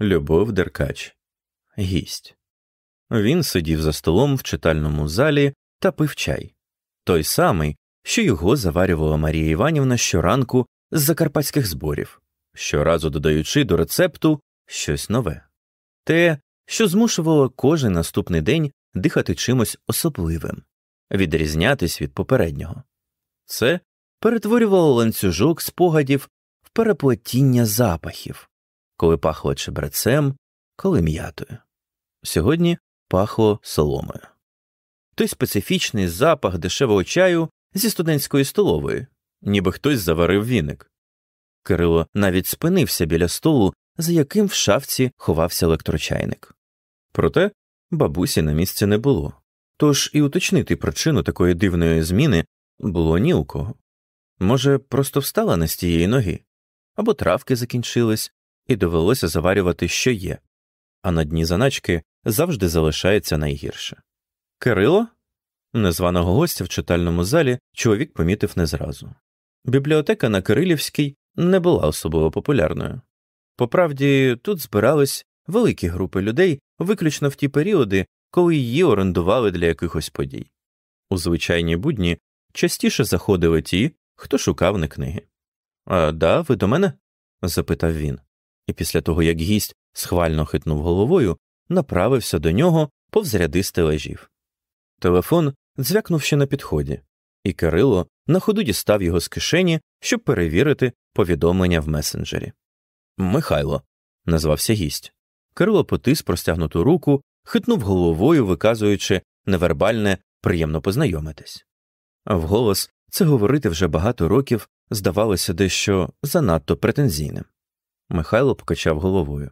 Любов Деркач. Гість. Він сидів за столом в читальному залі та пив чай. Той самий, що його заварювала Марія Іванівна щоранку з закарпатських зборів, щоразу додаючи до рецепту щось нове те, що змушувало кожен наступний день дихати чимось особливим, відрізнятись від попереднього. Це перетворювало ланцюжок спогадів в переплетіння запахів, коли пахло чебрецем, коли м'ятою. Сьогодні пахло соломою. Той специфічний запах дешевого чаю зі студентської столової, ніби хтось заварив віник. Кирило навіть спинився біля столу, за яким в шафці ховався електрочайник. Проте бабусі на місці не було, тож і уточнити причину такої дивної зміни було ні у кого. Може, просто встала не з тієї ноги, або травки закінчились, і довелося заварювати, що є, а на дні заначки завжди залишається найгірше. Кирило? Незваного гостя в читальному залі чоловік помітив не зразу. Бібліотека на Кирилівській не була особливо популярною. Поправді, тут збирались великі групи людей виключно в ті періоди, коли її орендували для якихось подій. У звичайні будні частіше заходили ті, хто шукав не книги. А да, ви до мене? запитав він, і після того, як гість схвально хитнув головою, направився до нього повз ряди стележів. Телефон дзвякнув ще на підході, і Кирило на ходу дістав його з кишені, щоб перевірити повідомлення в месенджері. Михайло, назвався гість. Кирило потис простягнуту руку, хитнув головою, виказуючи невербальне приємно познайомитись. А вголос це говорити вже багато років здавалося дещо занадто претензійним. Михайло покачав головою.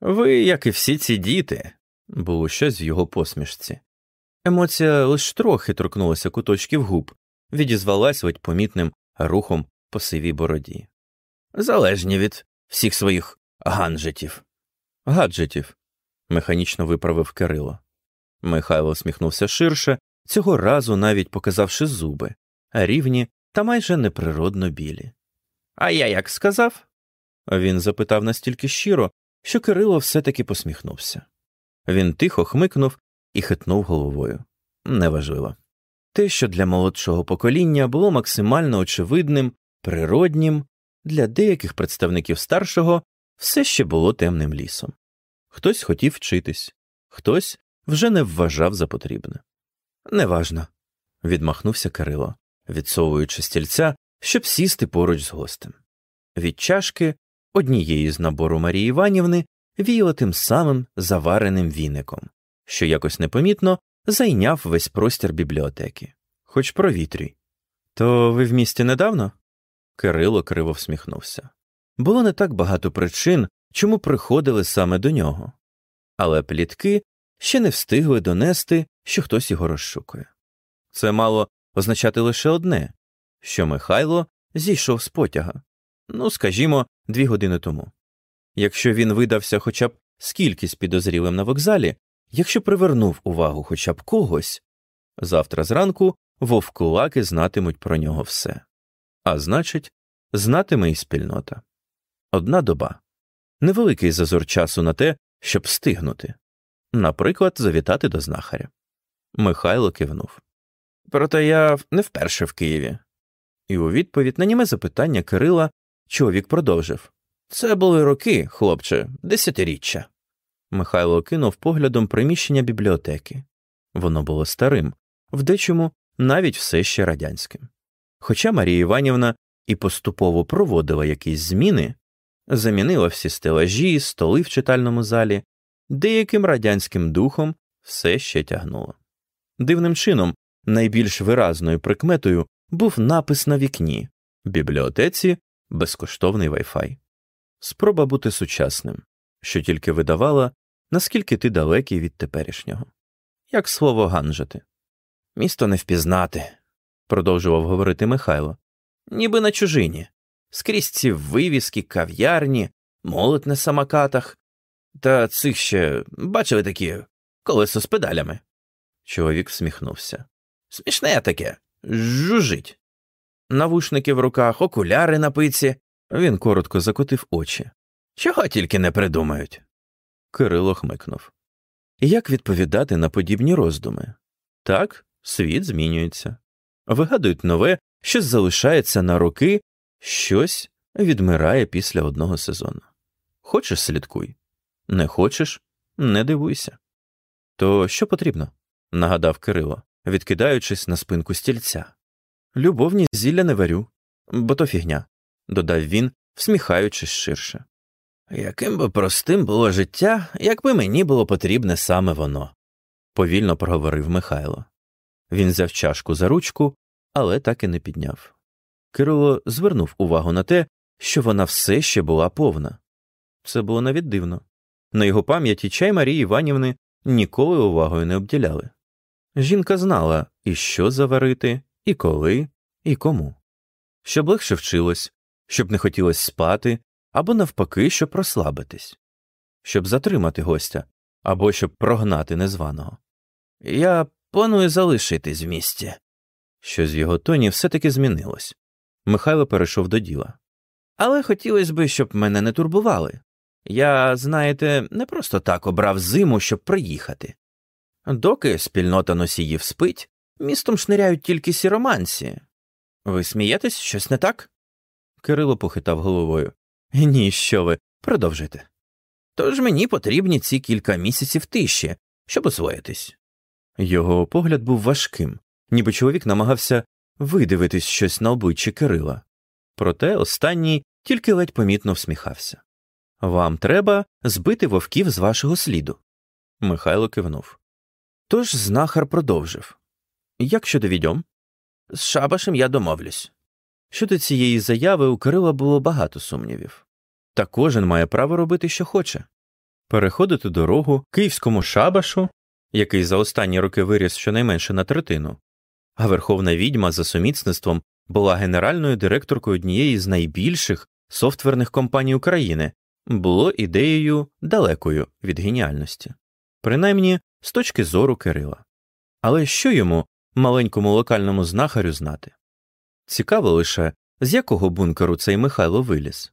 Ви, як і всі ці діти, було щось в його посмішці. Емоція лише трохи торкнулася куточків губ, відізвалась ледь помітним рухом по сивій бороді. Залежні від всіх своїх ганджетів. Гаджетів, механічно виправив Кирило. Михайло сміхнувся ширше, цього разу навіть показавши зуби, рівні та майже неприродно білі. А я як сказав? Він запитав настільки щиро, що Кирило все таки посміхнувся. Він тихо хмикнув і хитнув головою. Неважливо. Те, що для молодшого покоління було максимально очевидним, природнім, для деяких представників старшого все ще було темним лісом. Хтось хотів вчитись, хтось вже не вважав за потрібне. Неважно, відмахнувся Кирило, відсовуючи стільця, щоб сісти поруч з гостем. Від чашки однієї з набору Марії Іванівни віяло тим самим завареним віником, що якось непомітно зайняв весь простір бібліотеки, хоч провітрюй. То ви в місті недавно? Кирило криво всміхнувся. Було не так багато причин, чому приходили саме до нього, але плітки ще не встигли донести, що хтось його розшукує. Це мало означати лише одне що Михайло зійшов з потяга, ну, скажімо, дві години тому. Якщо він видався хоча б скількись підозрілим на вокзалі, якщо привернув увагу хоча б когось, завтра зранку вовкулаки знатимуть про нього все. А значить, знатиме і спільнота. Одна доба невеликий зазор часу на те, щоб встигнути, наприклад, завітати до знахаря. Михайло кивнув. Проте я не вперше в Києві. І у відповідь на німе запитання Кирила чоловік продовжив Це були роки, хлопче, десятиріччя. Михайло кинув поглядом приміщення бібліотеки. Воно було старим, в дечому навіть все ще радянським. Хоча Марія Іванівна і поступово проводила якісь зміни, замінила всі стелажі, столи в читальному залі, деяким радянським духом все ще тягнуло. Дивним чином, найбільш виразною прикметою був напис на вікні бібліотеці безкоштовний Wi-Fi. Спроба бути сучасним, що тільки видавала, наскільки ти далекий від теперішнього. Як слово ганжати. Місто не впізнати, продовжував говорити Михайло. Ніби на чужині. Скрізь ці вивіски, кав'ярні, молот на самокатах. Та цих ще бачили такі колесо з педалями. Чоловік всміхнувся. Смішне таке, жужить. Навушники в руках, окуляри на пиці. Він коротко закотив очі. Чого тільки не придумають. Кирило хмикнув. Як відповідати на подібні роздуми? Так, світ змінюється. Вигадують нове, щось залишається на роки, щось відмирає після одного сезону. Хочеш слідкуй, не хочеш, не дивуйся. То що потрібно? нагадав Кирило, відкидаючись на спинку стільця. Любовні зілля не варю, бо то фігня, додав він, всміхаючись ширше. Яким би простим було життя, якби мені було потрібне саме воно, повільно проговорив Михайло. Він взяв чашку за ручку, але так і не підняв. Кирило звернув увагу на те, що вона все ще була повна. Це було навіть дивно. На його пам'яті чай Марії Іванівни ніколи увагою не обділяли. Жінка знала, і що заварити, і коли, і кому. Щоб легше вчилось, щоб не хотілося спати, або навпаки, щоб розслабитись, щоб затримати гостя, або щоб прогнати незваного. Я планую залишитись в місті. Щось в його тоні все таки змінилось. Михайло перейшов до діла. Але хотілося б, щоб мене не турбували. Я, знаєте, не просто так обрав зиму, щоб приїхати. Доки спільнота носіїв спить, містом шниряють тільки сіроманці. Ви смієтесь, щось не так? Кирило похитав головою. Ні, що ви, продовжуйте. Тож мені потрібні ці кілька місяців тиші, щоб освоїтись. Його погляд був важким, ніби чоловік намагався видивитись щось на обличчі Кирила. Проте останній тільки ледь помітно всміхався. Вам треба збити вовків з вашого сліду. Михайло кивнув. Тож знахар продовжив Як щодо відьом? З шабашем я домовлюсь. Щодо цієї заяви у Кирила було багато сумнівів. Та кожен має право робити, що хоче переходити дорогу київському шабашу, який за останні роки виріс щонайменше на третину, а верховна відьма за сумісництвом була генеральною директоркою однієї з найбільших софтверних компаній України, було ідеєю далекою від геніальності, принаймні з точки зору Кирила. Але що йому, маленькому локальному знахарю, знати? Цікаво лише, з якого бункеру цей Михайло виліз.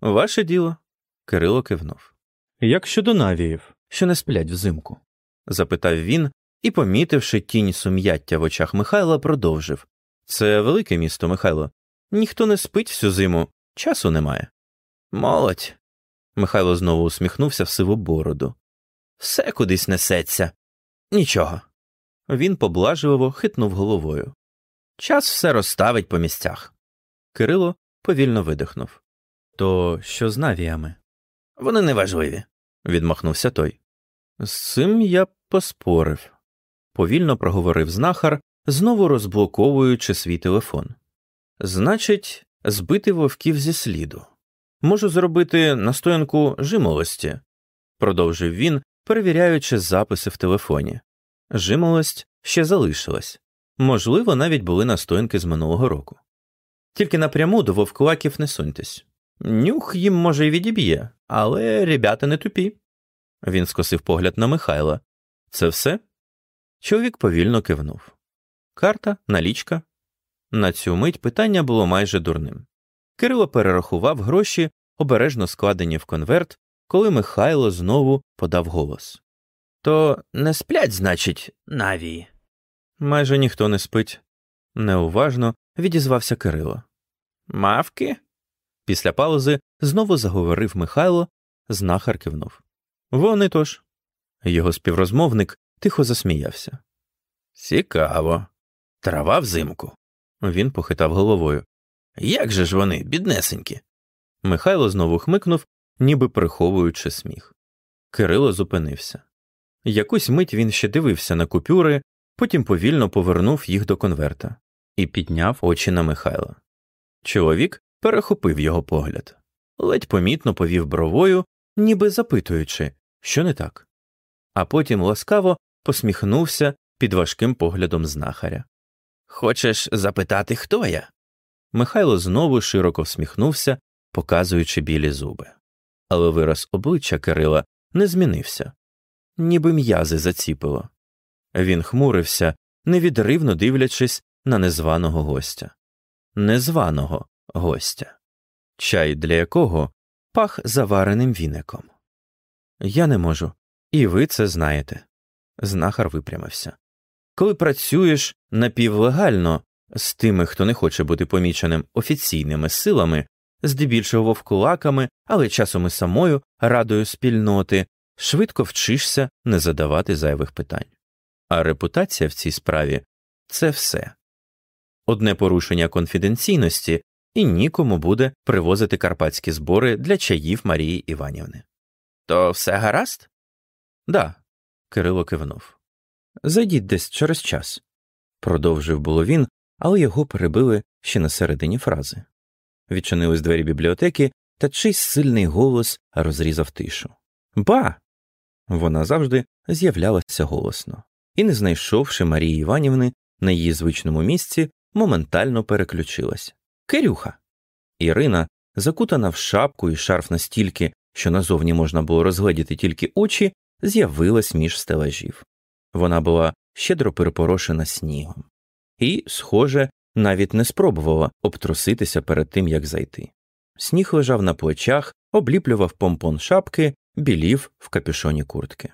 Ваше діло. Кирило кивнув. Як щодо навіїв, що не сплять взимку? запитав він і, помітивши тінь сум'яття в очах Михайла, продовжив Це велике місто, Михайло. Ніхто не спить всю зиму, часу немає. Молодь. Михайло знову усміхнувся в сиву бороду. Все кудись несеться. Нічого. Він поблажливо хитнув головою. Час все розставить по місцях. Кирило повільно видихнув. То що з навіями? Вони неважливі, відмахнувся той. З цим я поспорив, повільно проговорив знахар, знову розблоковуючи свій телефон. Значить, збити вовків зі сліду. Можу зробити настоянку жимолості, продовжив він, перевіряючи записи в телефоні. Жимолость ще залишилась, можливо, навіть були настоянки з минулого року. Тільки напряму до вовкулаків не суньтесь. Нюх їм, може, й відіб'є, але ребята не тупі. Він скосив погляд на Михайла. Це все? Чоловік повільно кивнув. Карта, налічка. На цю мить питання було майже дурним. Кирило перерахував гроші, обережно складені в конверт, коли Михайло знову подав голос. То не сплять, значить, навії. Майже ніхто не спить. Неуважно відізвався Кирило. Мавки? Після паузи знову заговорив Михайло, знахар кивнув. Вони тож. Його співрозмовник тихо засміявся. Цікаво. Трава взимку. Він похитав головою. Як же ж вони, біднесенькі? Михайло знову хмикнув, ніби приховуючи сміх. Кирило зупинився. Якусь мить він ще дивився на купюри, потім повільно повернув їх до конверта і підняв очі на Михайла. Чоловік перехопив його погляд, ледь помітно повів бровою, ніби запитуючи, що не так, а потім ласкаво посміхнувся під важким поглядом знахаря. Хочеш запитати, хто я? Михайло знову широко всміхнувся, показуючи білі зуби. Але вираз обличчя Кирила не змінився, ніби м'язи заціпило. Він хмурився, невідривно дивлячись на незваного гостя. Незваного гостя, чай для якого пах завареним віником. Я не можу. І ви це знаєте. Знахар випрямився. Коли працюєш напівлегально з тими, хто не хоче бути поміченим офіційними силами, здебільшого вовкулаками, але часом і самою радою спільноти, швидко вчишся не задавати зайвих питань. А репутація в цій справі це все. Одне порушення конфіденційності і нікому буде привозити карпатські збори для чаїв Марії Іванівни. То все гаразд? Да. Кирило кивнув. Зайдіть десь через час. Продовжив було він, але його перебили ще на середині фрази. Відчинились двері бібліотеки, та чийсь сильний голос розрізав тишу. Ба. Вона завжди з'являлася голосно, і, не знайшовши Марії Іванівни на її звичному місці, моментально переключилась. Кирюха. Ірина, закутана в шапку і шарф настільки, що назовні можна було розгледіти тільки очі, з'явилась між стелажів. Вона була щедро перепорошена снігом, і, схоже, навіть не спробувала обтруситися перед тим, як зайти. Сніг лежав на плечах, обліплював помпон шапки, білів в капюшоні куртки.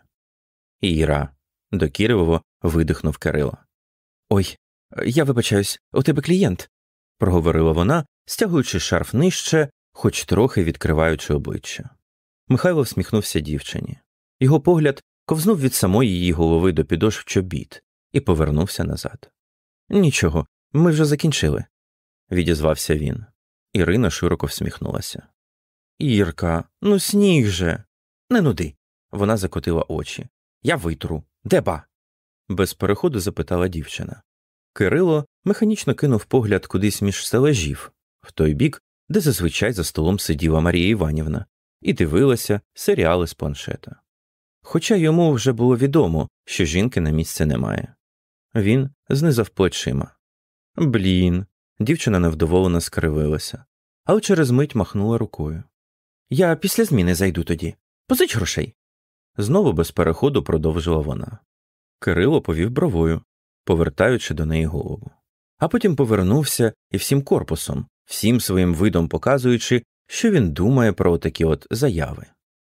Іра. докірливо видихнув Кирило. Ой, я вибачаюсь, у тебе клієнт, проговорила вона, стягуючи шарф нижче, хоч трохи відкриваючи обличчя. Михайло всміхнувся дівчині. Його погляд ковзнув від самої її голови до підошв чобіт і повернувся назад. Нічого, ми вже закінчили, відізвався він. Ірина широко всміхнулася. Ірка, ну сніг же. Не нуди. Вона закотила очі. Я витру. Де ба? без переходу запитала дівчина. Кирило механічно кинув погляд кудись між стележів, в той бік, де зазвичай за столом сиділа Марія Іванівна, і дивилася серіали з планшета. Хоча йому вже було відомо, що жінки на місці немає. Він знизав плечима. Блін. Дівчина невдоволено скривилася, але через мить махнула рукою. Я після зміни зайду тоді. Позич грошей. Знову без переходу продовжила вона. Кирило повів бровою, повертаючи до неї голову. А потім повернувся і всім корпусом, всім своїм видом показуючи, що він думає про такі от заяви.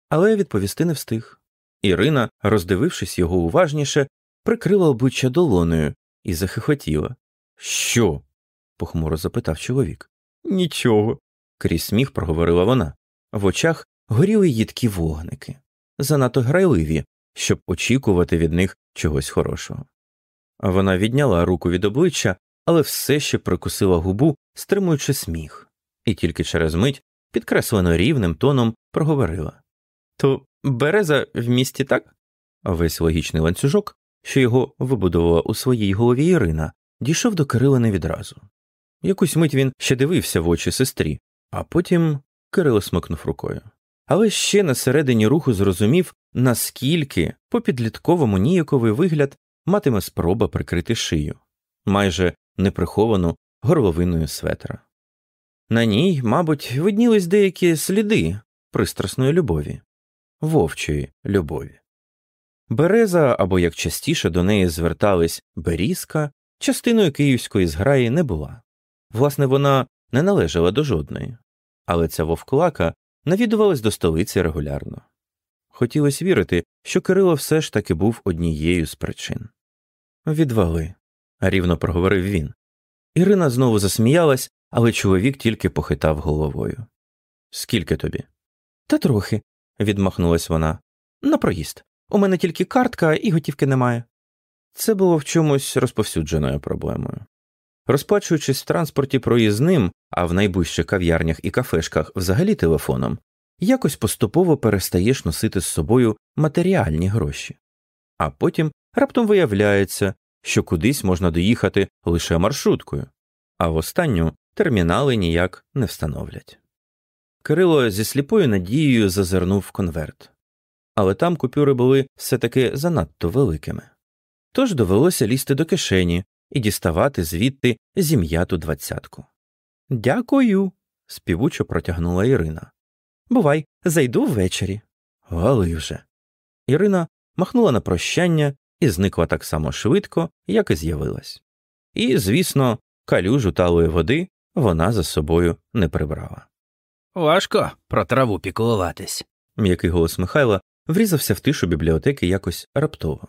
Але відповісти не встиг. Ірина, роздивившись його уважніше, прикрила обличчя долоною і захихотіла. Що? похмуро запитав чоловік. Нічого. крізь сміх проговорила вона. В очах горіли їдкі вогники, занадто грайливі, щоб очікувати від них чогось хорошого. Вона відняла руку від обличчя, але все ще прикусила губу, стримуючи сміх, і тільки через мить, підкреслено рівним тоном, проговорила То береза в місті так? Весь логічний ланцюжок, що його вибудувала у своїй голові Ірина, дійшов до Кирила не відразу. Якусь мить він ще дивився в очі сестрі, а потім Кирило смикнув рукою. Але ще на середині руху зрозумів, наскільки по підлітковому ніяковий вигляд матиме спроба прикрити шию, майже неприховану горловиною светра. На ній, мабуть, виднілись деякі сліди пристрасної любові, вовчої любові. Береза або як частіше до неї звертались берізка, частиною київської зграї не була. Власне, вона не належала до жодної, але ця вовклака навідувалась до столиці регулярно. Хотілося вірити, що Кирило все ж таки був однією з причин. Відвали, рівно проговорив він. Ірина знову засміялась, але чоловік тільки похитав головою. Скільки тобі? Та трохи, відмахнулась вона. На проїзд. У мене тільки картка і готівки немає. Це було в чомусь розповсюдженою проблемою. Розплачуючись в транспорті проїзним, а в найближчих кав'ярнях і кафешках взагалі телефоном, якось поступово перестаєш носити з собою матеріальні гроші, а потім раптом виявляється, що кудись можна доїхати лише маршруткою, а в останню термінали ніяк не встановлять. Кирило зі сліпою надією зазирнув в конверт, але там купюри були все таки занадто великими. Тож довелося лізти до кишені і діставати звідти зім'яту двадцятку. Дякую. співучо протягнула Ірина. Бувай, зайду ввечері. Гали вже. Ірина махнула на прощання і зникла так само швидко, як і з'явилась. І, звісно, калюжу талої води вона за собою не прибрала. Важко про траву піклуватись. М'який голос Михайла врізався в тишу бібліотеки якось раптово.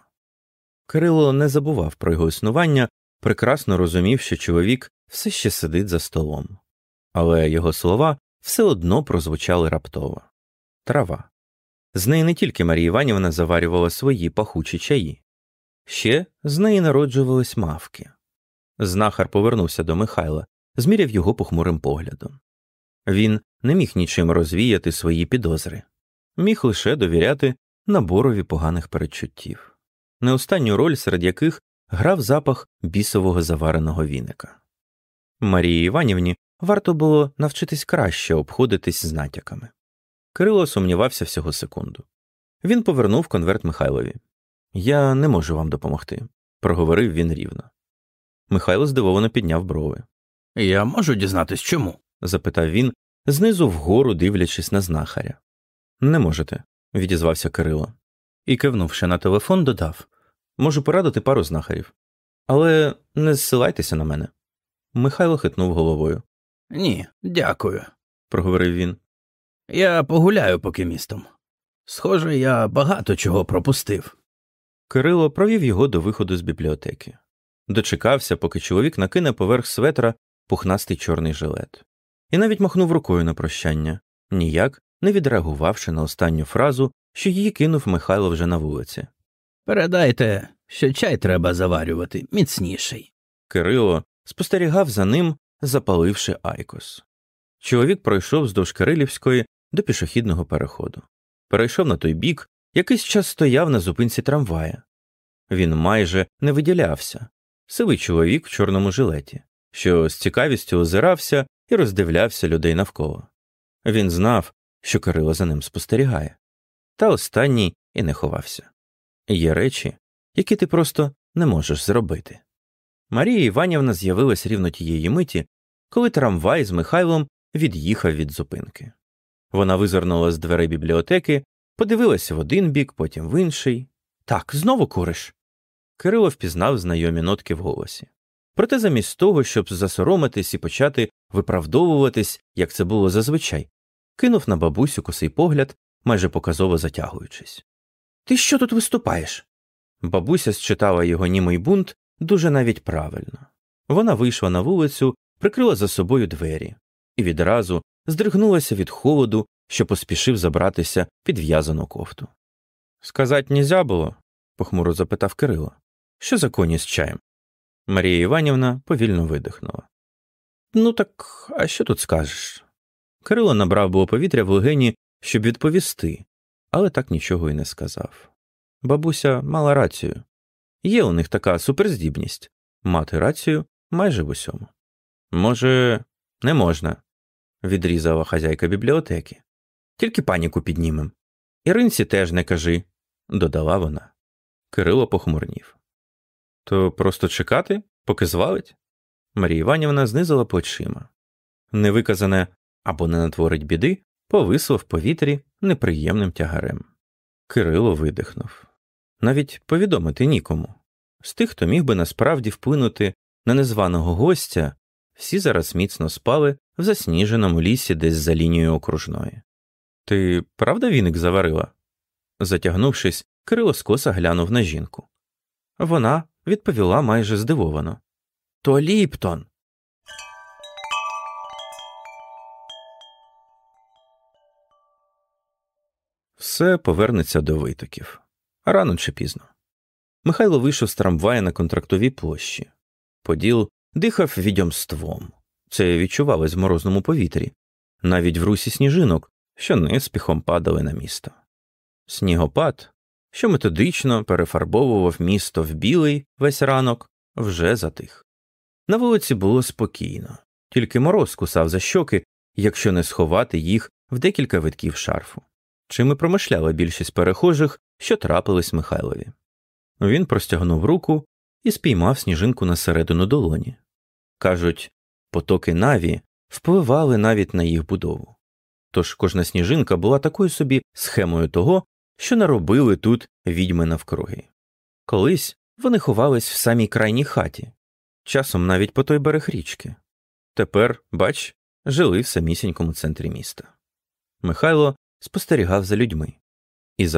Кирило не забував про його існування, прекрасно розумів, що чоловік все ще сидить за столом, але його слова все одно прозвучали раптово трава. З неї не тільки Марія Іванівна заварювала свої пахучі чаї, ще з неї народжувались мавки. Знахар повернувся до Михайла, зміряв його похмурим поглядом. Він не міг нічим розвіяти свої підозри, міг лише довіряти наборові поганих передчуттів, не останню роль серед яких грав запах бісового завареного віника. Марії Іванівні варто було навчитись краще обходитись з натяками. Кирило сумнівався всього секунду. Він повернув конверт Михайлові. Я не можу вам допомогти, проговорив він рівно. Михайло здивовано підняв брови. Я можу дізнатись чому? запитав він, знизу вгору дивлячись на знахаря. Не можете, відізвався Кирило. І, кивнувши на телефон, додав Можу порадити пару знахарів. Але не зсилайтеся на мене. Михайло хитнув головою. Ні, дякую, проговорив він. Я погуляю поки містом. Схоже, я багато чого пропустив. Кирило провів його до виходу з бібліотеки. Дочекався, поки чоловік накине поверх светра пухнастий чорний жилет, і навіть махнув рукою на прощання, ніяк не відреагувавши на останню фразу, що її кинув Михайло вже на вулиці. Передайте, що чай треба заварювати міцніший. Кирило спостерігав за ним, запаливши айкос. Чоловік пройшов вздовж Кирилівської до пішохідного переходу. Перейшов на той бік, якийсь час стояв на зупинці трамвая. Він майже не виділявся сивий чоловік в чорному жилеті, що з цікавістю озирався і роздивлявся людей навколо. Він знав, що Кирило за ним спостерігає, та останній і не ховався. Є речі, які ти просто не можеш зробити. Марія Іванівна з'явилась рівно тієї миті, коли трамвай з Михайлом від'їхав від зупинки. Вона визирнула з дверей бібліотеки, подивилася в один бік, потім в інший. Так, знову куриш. Кирило впізнав знайомі нотки в голосі. Проте замість того, щоб засоромитись і почати виправдовуватись, як це було зазвичай, кинув на бабусю косий погляд, майже показово затягуючись. Ти що тут виступаєш? Бабуся считала його німий бунт дуже навіть правильно. Вона вийшла на вулицю, прикрила за собою двері і відразу здригнулася від холоду, що поспішив забратися під в'язану кофту. Сказать нельзя було? похмуро запитав Кирило. Що за коні з чаєм? Марія Іванівна повільно видихнула. Ну так, а що тут скажеш? Кирило набрав було повітря в легені, щоб відповісти, але так нічого й не сказав. Бабуся мала рацію. Є у них така суперздібність мати рацію майже в усьому. Може, не можна, відрізала хазяйка бібліотеки. Тільки паніку піднімем. Іринці теж не кажи, додала вона. Кирило похмурнів. То просто чекати, поки звалить? Марія Іванівна знизила плечима. Невиказане або не натворить біди повисло в повітрі неприємним тягарем. Кирило видихнув. Навіть повідомити нікому. З тих, хто міг би насправді вплинути на незваного гостя, всі зараз міцно спали в засніженому лісі десь за лінією окружної. Ти правда віник заварила? Затягнувшись, Кирило скоса глянув на жінку. Вона відповіла майже здивовано То Ліптон. Все повернеться до витоків рано чи пізно. Михайло вийшов з трамвая на контрактовій площі. Поділ дихав відьомством. Це відчувалось в морозному повітрі, навіть в русі сніжинок, що неспіхом падали на місто. Снігопад, що методично перефарбовував місто в білий весь ранок, вже затих. На вулиці було спокійно, тільки мороз кусав за щоки, якщо не сховати їх в декілька витків шарфу. Чим і промишляла більшість перехожих, що трапились Михайлові. Він простягнув руку і спіймав сніжинку на середину долоні. Кажуть, потоки наві впливали навіть на їх будову. Тож кожна сніжинка була такою собі схемою того, що наробили тут відьми навкруги. Колись вони ховались в самій крайній хаті, часом навіть по той берег річки. Тепер, бач, жили в самісінькому центрі міста. Михайло спостерігав за людьми.